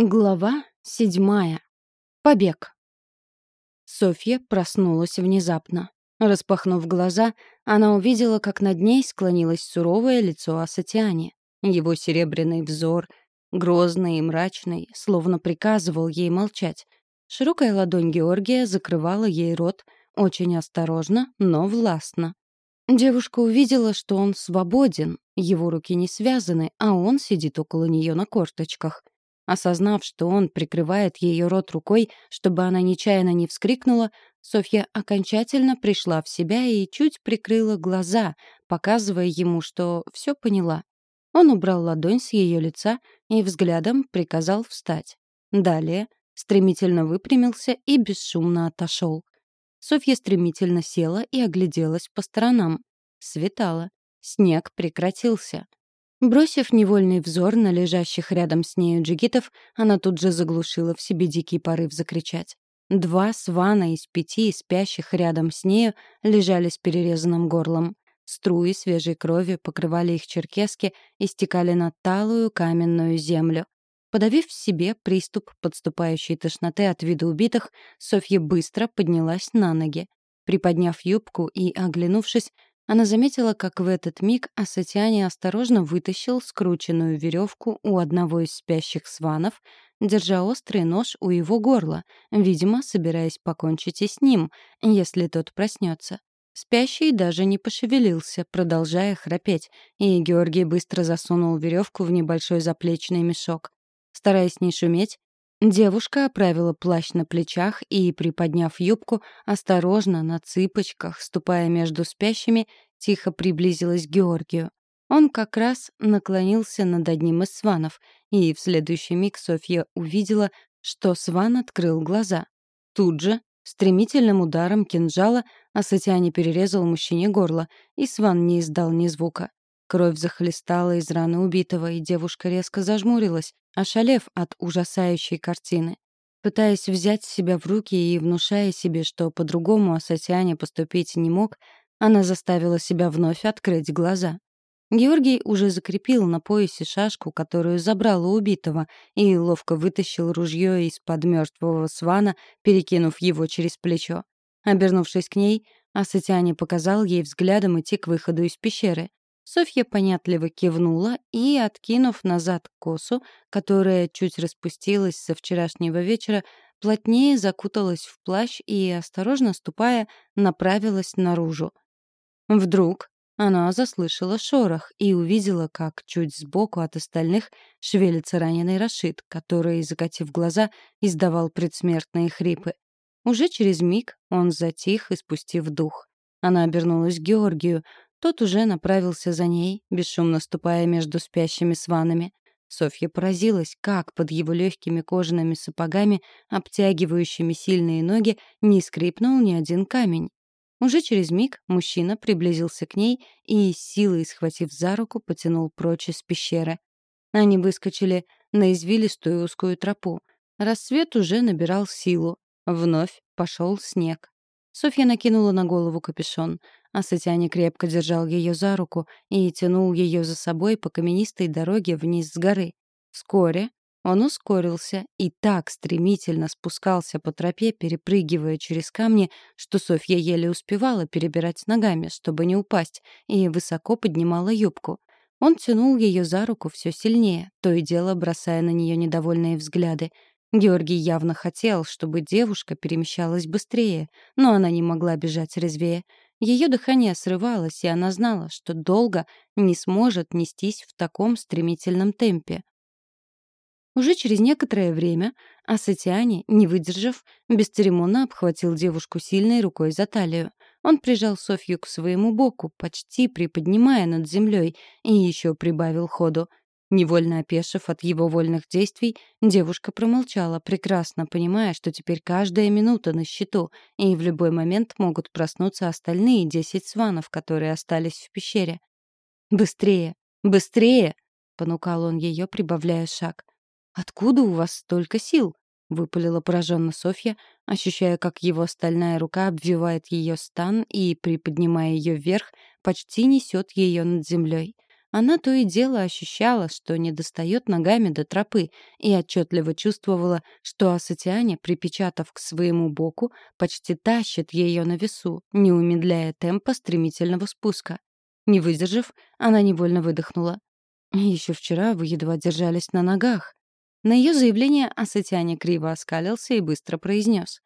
Глава седьмая. Побег. Софья проснулась внезапно. Распахнув глаза, она увидела, как над ней склонилось суровое лицо Асатиани. Его серебряный взор, грозный и мрачный, словно приказывал ей молчать. Широкая ладонь Георгия закрывала ей рот, очень осторожно, но властно. Девушка увидела, что он свободен, его руки не связаны, а он сидит около нее на корточках — Осознав, что он прикрывает ее рот рукой, чтобы она нечаянно не вскрикнула, Софья окончательно пришла в себя и чуть прикрыла глаза, показывая ему, что все поняла. Он убрал ладонь с ее лица и взглядом приказал встать. Далее стремительно выпрямился и бесшумно отошел. Софья стремительно села и огляделась по сторонам. Светало. Снег прекратился. Бросив невольный взор на лежащих рядом с нею джигитов, она тут же заглушила в себе дикий порыв закричать. Два свана из пяти спящих рядом с нею лежали с перерезанным горлом. Струи свежей крови покрывали их черкески и стекали на талую каменную землю. Подавив в себе приступ подступающей тошноты от вида убитых, Софья быстро поднялась на ноги. Приподняв юбку и оглянувшись, она заметила, как в этот миг Асатиани осторожно вытащил скрученную веревку у одного из спящих сванов, держа острый нож у его горла, видимо, собираясь покончить и с ним, если тот проснется. Спящий даже не пошевелился, продолжая храпеть, и Георгий быстро засунул веревку в небольшой заплечный мешок. Стараясь не шуметь, Девушка оправила плащ на плечах и, приподняв юбку, осторожно, на цыпочках, ступая между спящими, тихо приблизилась к Георгию. Он как раз наклонился над одним из сванов, и в следующий миг Софья увидела, что сван открыл глаза. Тут же, стремительным ударом кинжала, Асатиане перерезал мужчине горло, и сван не издал ни звука. Кровь захлестала из раны убитого, и девушка резко зажмурилась, ошалев от ужасающей картины. Пытаясь взять себя в руки и внушая себе, что по-другому Асатиане поступить не мог, она заставила себя вновь открыть глаза. Георгий уже закрепил на поясе шашку, которую забрал у убитого, и ловко вытащил ружье из-под мертвого свана, перекинув его через плечо. Обернувшись к ней, Асатиане показал ей взглядом идти к выходу из пещеры. Софья понятливо кивнула и, откинув назад косу, которая чуть распустилась со вчерашнего вечера, плотнее закуталась в плащ и, осторожно ступая, направилась наружу. Вдруг она заслышала шорох и увидела, как чуть сбоку от остальных шевелится раненый Рашид, который, закатив глаза, издавал предсмертные хрипы. Уже через миг он затих, испустив дух. Она обернулась к Георгию, тот уже направился за ней, бесшумно ступая между спящими сванами. Софья поразилась, как под его легкими кожаными сапогами, обтягивающими сильные ноги, не скрипнул ни один камень. Уже через миг мужчина приблизился к ней и, силой схватив за руку, потянул прочь из пещеры. Они выскочили на извилистую узкую тропу. Рассвет уже набирал силу. Вновь пошел снег. Софья накинула на голову капюшон. А Сатяне крепко держал ее за руку и тянул ее за собой по каменистой дороге вниз с горы. Вскоре он ускорился и так стремительно спускался по тропе, перепрыгивая через камни, что Софья еле успевала перебирать ногами, чтобы не упасть, и высоко поднимала юбку. Он тянул ее за руку все сильнее, то и дело бросая на нее недовольные взгляды. Георгий явно хотел, чтобы девушка перемещалась быстрее, но она не могла бежать резвее. Ее дыхание срывалось, и она знала, что долго не сможет нестись в таком стремительном темпе. Уже через некоторое время Асатиане, не выдержав, бесцеремонно обхватил девушку сильной рукой за талию. Он прижал Софью к своему боку, почти приподнимая над землей, и еще прибавил ходу. Невольно опешив от его вольных действий, девушка промолчала, прекрасно понимая, что теперь каждая минута на счету, и в любой момент могут проснуться остальные десять сванов, которые остались в пещере. «Быстрее! Быстрее!» — понукал он ее, прибавляя шаг. «Откуда у вас столько сил?» — выпалила пораженно Софья, ощущая, как его стальная рука обвивает ее стан и, приподнимая ее вверх, почти несет ее над землей. Она то и дело ощущала, что не достает ногами до тропы, и отчетливо чувствовала, что Асатиане, припечатав к своему боку, почти тащит ее на весу, не умедляя темпа стремительного спуска. Не выдержав, она невольно выдохнула. Еще вчера вы едва держались на ногах. На ее заявление Асатиане криво оскалился и быстро произнес.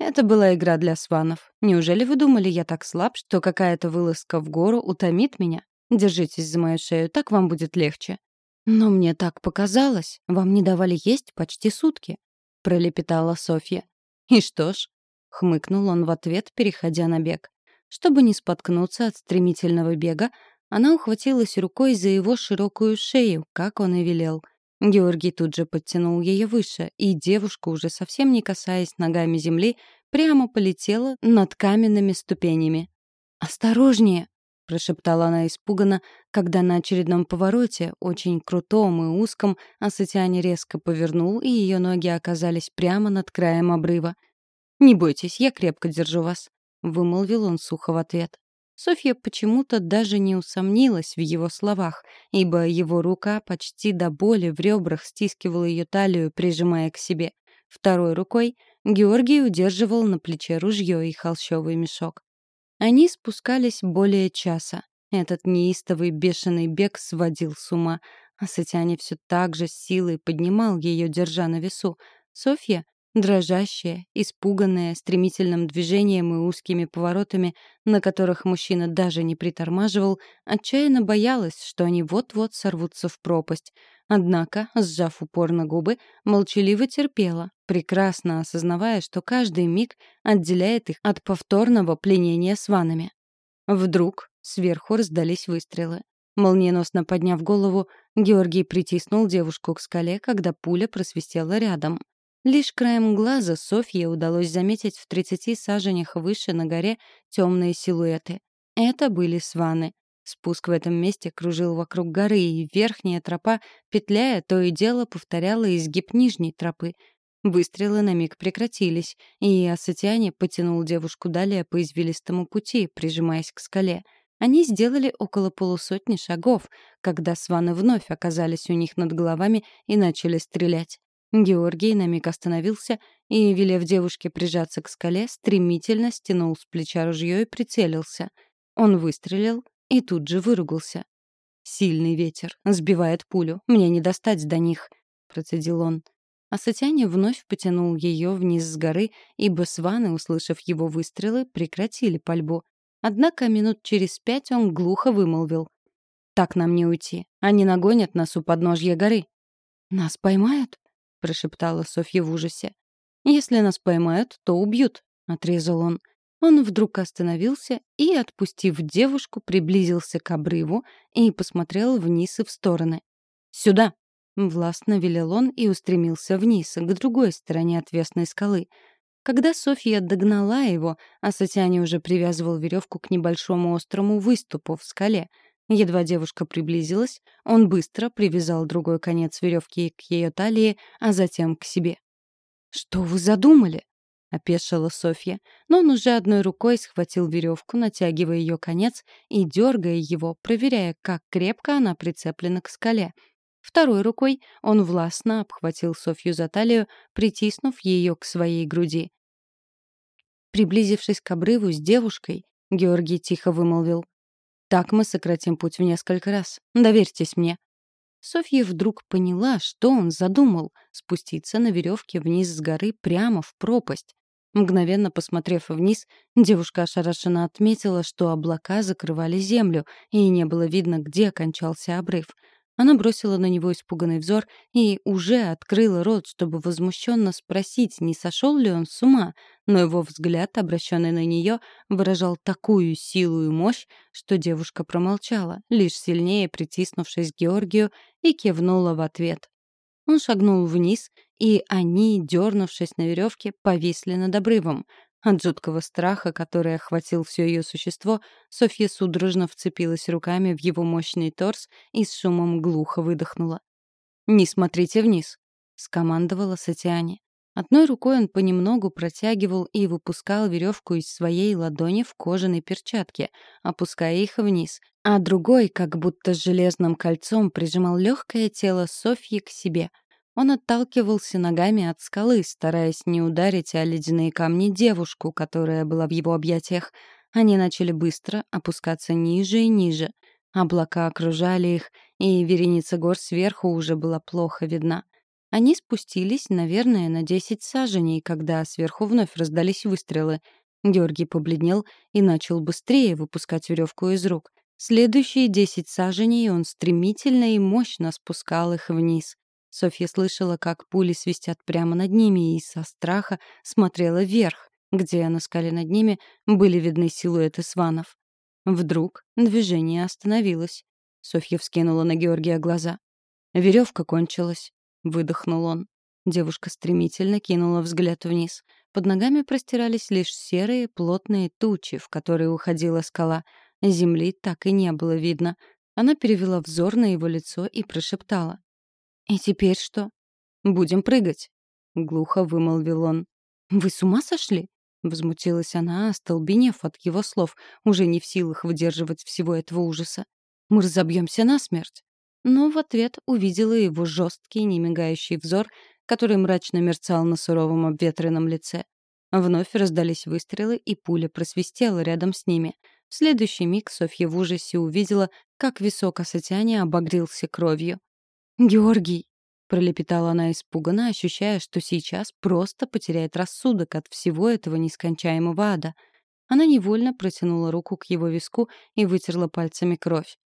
Это была игра для сванов. Неужели вы думали, я так слаб, что какая-то вылазка в гору утомит меня? Держитесь за мою шею, так вам будет легче. Но мне так показалось. Вам не давали есть почти сутки, пролепетала Софья. И что ж, хмыкнул он в ответ, переходя на бег. Чтобы не споткнуться от стремительного бега, она ухватилась рукой за его широкую шею, как он и велел. Георгий тут же подтянул ее выше, и девушка, уже совсем не касаясь ногами земли, прямо полетела над каменными ступенями. «Осторожнее!» — прошептала она испуганно, когда на очередном повороте, очень крутом и узком, Асатиане резко повернул, и ее ноги оказались прямо над краем обрыва. «Не бойтесь, я крепко держу вас», — вымолвил он сухо в ответ. Софья почему-то даже не усомнилась в его словах, ибо его рука почти до боли в ребрах стискивала ее талию, прижимая к себе. Второй рукой Георгий удерживал на плече ружье и холщовый мешок. Они спускались более часа. Этот неистовый бешеный бег сводил с ума, а Сатяне все так же с силой поднимал ее, держа на весу. Софья Дрожащая, испуганная стремительным движением и узкими поворотами, на которых мужчина даже не притормаживал, отчаянно боялась, что они вот-вот сорвутся в пропасть. Однако, сжав упорно губы, молчаливо терпела, прекрасно осознавая, что каждый миг отделяет их от повторного пленения с ванами. Вдруг сверху раздались выстрелы. Молниеносно подняв голову, Георгий притиснул девушку к скале, когда пуля просвистела рядом — Лишь краем глаза Софье удалось заметить в 30 саженях выше на горе темные силуэты. Это были сваны. Спуск в этом месте кружил вокруг горы, и верхняя тропа, петляя, то и дело повторяла изгиб нижней тропы. Выстрелы на миг прекратились, и Асатиане потянул девушку далее по извилистому пути, прижимаясь к скале. Они сделали около полусотни шагов, когда сваны вновь оказались у них над головами и начали стрелять. Георгий на миг остановился и, велев девушке прижаться к скале, стремительно стянул с плеча ружье и прицелился. Он выстрелил и тут же выругался. «Сильный ветер. Сбивает пулю. Мне не достать до них», — процедил он. А Сатяне вновь потянул ее вниз с горы, ибо сваны, услышав его выстрелы, прекратили пальбу. Однако минут через пять он глухо вымолвил. «Так нам не уйти. Они нагонят нас у подножья горы». «Нас поймают?» Прошептала Софья в ужасе. «Если нас поймают, то убьют», — отрезал он. Он вдруг остановился и, отпустив девушку, приблизился к обрыву и посмотрел вниз и в стороны. «Сюда!» — властно велел он и устремился вниз, к другой стороне отвесной скалы. Когда Софья догнала его, а Сатяне уже привязывал веревку к небольшому острому выступу в скале — Едва девушка приблизилась, он быстро привязал другой конец веревки к ее талии, а затем к себе. «Что вы задумали?» — опешила Софья, но он уже одной рукой схватил веревку, натягивая ее конец и дергая его, проверяя, как крепко она прицеплена к скале. Второй рукой он властно обхватил Софью за талию, притиснув ее к своей груди. Приблизившись к обрыву с девушкой, Георгий тихо вымолвил. Так мы сократим путь в несколько раз. Доверьтесь мне». Софья вдруг поняла, что он задумал — спуститься на веревке вниз с горы прямо в пропасть. Мгновенно посмотрев вниз, девушка ошарашенно отметила, что облака закрывали землю, и не было видно, где кончался обрыв — она бросила на него испуганный взор и уже открыла рот, чтобы возмущенно спросить, не сошел ли он с ума, но его взгляд, обращенный на нее, выражал такую силу и мощь, что девушка промолчала, лишь сильнее притиснувшись к Георгию и кивнула в ответ. Он шагнул вниз, и они, дернувшись на веревке, повисли над обрывом. От жуткого страха, который охватил все ее существо, Софья судорожно вцепилась руками в его мощный торс и с шумом глухо выдохнула. «Не смотрите вниз», — скомандовала Сатиане. Одной рукой он понемногу протягивал и выпускал веревку из своей ладони в кожаной перчатке, опуская их вниз, а другой, как будто с железным кольцом, прижимал легкое тело Софьи к себе. Он отталкивался ногами от скалы, стараясь не ударить о ледяные камни девушку, которая была в его объятиях. Они начали быстро опускаться ниже и ниже. Облака окружали их, и вереница гор сверху уже была плохо видна. Они спустились, наверное, на десять саженей, когда сверху вновь раздались выстрелы. Георгий побледнел и начал быстрее выпускать веревку из рук. Следующие десять саженей он стремительно и мощно спускал их вниз. Софья слышала, как пули свистят прямо над ними, и со страха смотрела вверх, где на скале над ними были видны силуэты сванов. Вдруг движение остановилось. Софья вскинула на Георгия глаза. Веревка кончилась. — выдохнул он. Девушка стремительно кинула взгляд вниз. Под ногами простирались лишь серые плотные тучи, в которые уходила скала. Земли так и не было видно. Она перевела взор на его лицо и прошептала. «И теперь что?» «Будем прыгать», — глухо вымолвил он. «Вы с ума сошли?» — возмутилась она, остолбенев от его слов, уже не в силах выдерживать всего этого ужаса. «Мы разобьемся насмерть» но в ответ увидела его жесткий, немигающий взор, который мрачно мерцал на суровом обветренном лице. Вновь раздались выстрелы, и пуля просвистела рядом с ними. В следующий миг Софья в ужасе увидела, как висок Асатяни обогрелся кровью. «Георгий!» — пролепетала она испуганно, ощущая, что сейчас просто потеряет рассудок от всего этого нескончаемого ада. Она невольно протянула руку к его виску и вытерла пальцами кровь.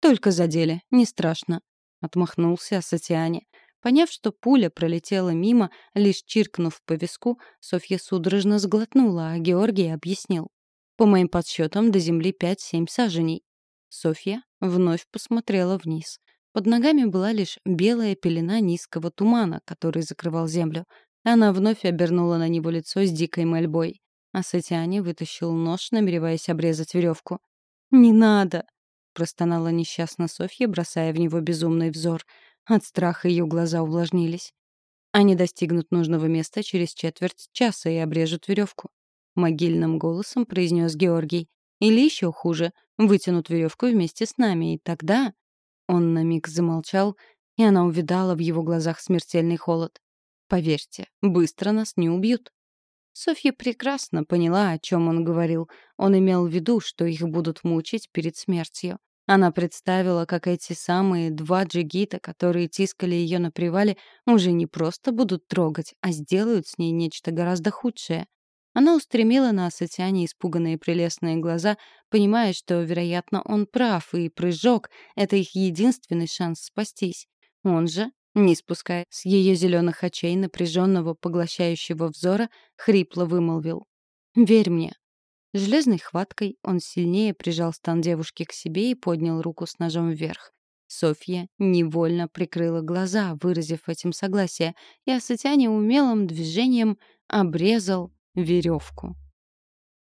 «Только задели, не страшно», — отмахнулся Сатиане. Поняв, что пуля пролетела мимо, лишь чиркнув по виску, Софья судорожно сглотнула, а Георгий объяснил. «По моим подсчетам, до земли пять-семь саженей». Софья вновь посмотрела вниз. Под ногами была лишь белая пелена низкого тумана, который закрывал землю. Она вновь обернула на него лицо с дикой мольбой. А Сатиане вытащил нож, намереваясь обрезать веревку. «Не надо!» простонала несчастно Софья, бросая в него безумный взор. От страха ее глаза увлажнились. Они достигнут нужного места через четверть часа и обрежут веревку. Могильным голосом произнес Георгий. Или еще хуже, вытянут веревку вместе с нами, и тогда... Он на миг замолчал, и она увидала в его глазах смертельный холод. Поверьте, быстро нас не убьют. Софья прекрасно поняла, о чем он говорил. Он имел в виду, что их будут мучить перед смертью. Она представила, как эти самые два джигита, которые тискали ее на привале, уже не просто будут трогать, а сделают с ней нечто гораздо худшее. Она устремила на Асатиане испуганные прелестные глаза, понимая, что, вероятно, он прав, и прыжок — это их единственный шанс спастись. Он же, не спуская с ее зеленых очей напряженного поглощающего взора, хрипло вымолвил. «Верь мне, Железной хваткой он сильнее прижал стан девушки к себе и поднял руку с ножом вверх. Софья невольно прикрыла глаза, выразив этим согласие, и Асатяне умелым движением обрезал веревку.